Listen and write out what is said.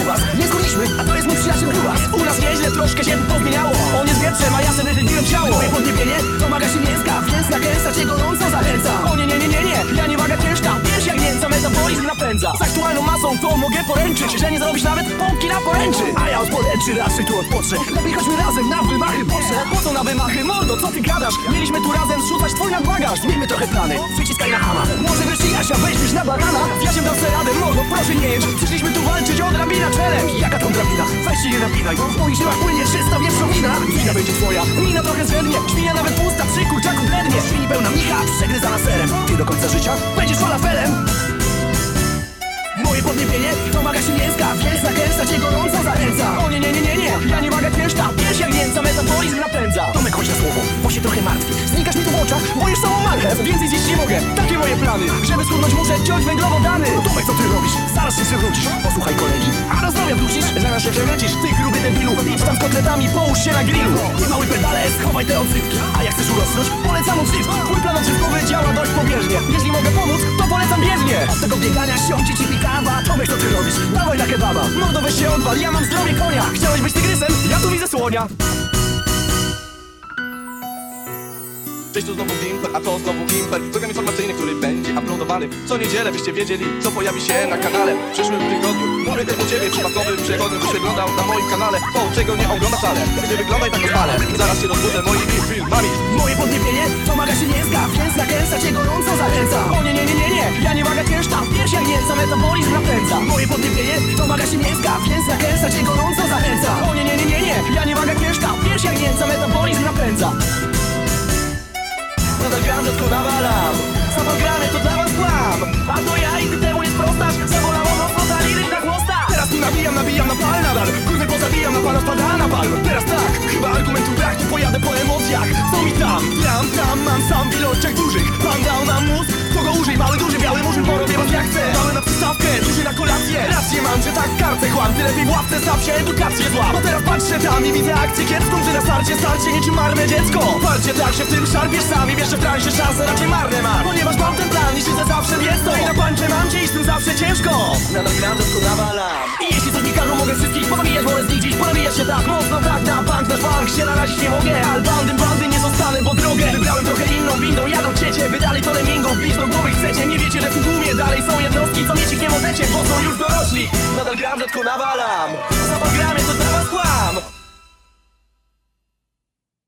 was. Nie zgoniliśmy, a to jest mój przyjaciel Grubas U nas nieźle, troszkę się tu pozmieniało On jest wietrzem, a ja sobie wybiłem ciało. Moje podniebienie domaga się mięska. Więc nakręca cię gorąco zachęca. O nie, nie, nie, nie, nie, ja nie waga ciężka. Wiesz jak mięsa metabolizm napędza. Z aktualną masą to mogę poręczyć Że nie zrobisz nawet pompki na poręczy. A ja od poręczy raczej tu odpocznę. Lepiej chodźmy razem na wymachy, proszę Po co na wymachy, mordo, co ty gadasz? Mieliśmy tu razem zrzucać twój nadbagaż Zmieńmy trochę plany, przyciskaj na hama. Może wreszcie Jasia weźmiesz na banana. Z Jasiem dam radę, mordo, proszę nie jedź Przyszliśmy tu walczyć Weź się nie napinaj Bo w moich żyłach płynie czysta wieprzowina Wina będzie twoja, mina trochę zrzednie Świnia nawet pusta, przy kurczaku blednie. Świni pełna mnicha, przegryzana serem Ty do końca życia będziesz falafelem. Moje podniebienie domaga się mięska Więc nakręca cię gorąco zachęca. O nie, nie, nie, nie, nie, ja nie waga ciężka Wiesz jak mięsa metabolizm napędza. Tomek chodź na słowo, bo się trochę martwi. Znikasz mi tu w oczach, bo już samą marchew Więcej zjeść nie mogę, Żeby schudnąć muszę ciąć węglowodany. Tomek co ty robisz? Zaraz się przewrócisz. Posłuchaj kolegi, a na zdrowia wrócisz Zaraz się przewrócisz, ty gruby debilu Idź tam z kotletami, połóż się na grillu. I mały pedale, schowaj te odżywki A jak chcesz urosnąć, polecam odżywki Mój plan odżywkowy działa dość pobieżnie. Jeśli mogę pomóc, to polecam bieżnie. Od tego biegania siądzie ci pikawa Tomek co ty robisz? Dawaj na kebaba. Mordo weź się odwal, ja mam zdrowie konia. Chciałeś być tygrysem? Ja tu widzę słonia Cześć, tu znowu Gimper, a to znowu Gimper. Program informacyjny, który będzie uploadowany Co niedzielę, byście wiedzieli, co pojawi się na kanale. W przyszłym tygodniu mówię do ciebie Przypadkowy przechodząc, byś wyglądał na moim kanale. To, czego nie ogląda wcale Nie wyglądaj tak stale Zaraz się rozbudzę moimi filmami. Moje podniebienie domaga się mięska Więc nakręca cię gorąco zachęca O nie, nie, nie, nie, nie, ja nie waga ciężka. Wiesz jak mięsa metabolizm napędza. Moje podniebienie domaga się mięska Więc nakręca cię gorąco zachęca O nie, nie, nie, nie, nie, ja nie waga ciężka. Wiesz jak mięsa metabolizm napędza ilościach dużych. Pan dał nam mózg, to go użyj. Mały, duży, biały murzyn, porobię was jak chcę Mały na przystawkę, duży na kolację. Rację mam, że tak kartę chłam. Ty lepiej w łapce staw się, edukację zła. Bo teraz patrzę tam i widzę akcję kiepską. Że na starcie, starcie niczym marne dziecko. Parcie tak się w tym szarpiesz sami Wiesz, że w transie szanse raczej marne mam Ponieważ mam ten plan i siedzę zawsze wiesz to I na pańcze mam cię i z tym zawsze ciężko. Nadal gram, to nawalam mogę wszystkich pozabijać Wolę z nich dziś, ponabijać się tak mocno Tak na bank, nasz bank się narazić nie mogę Ale bandym, bandy nie zostanę, bo drogę. Wybrałem trochę inną windą, jadą ciecie Wy dalej to lemingą, wbić do głowy chcecie. Nie wiecie, że w tłumie dalej są jednostki Co mieć ich nie możecie, bo są już dorośli. Nadal gram, rzadko nawalam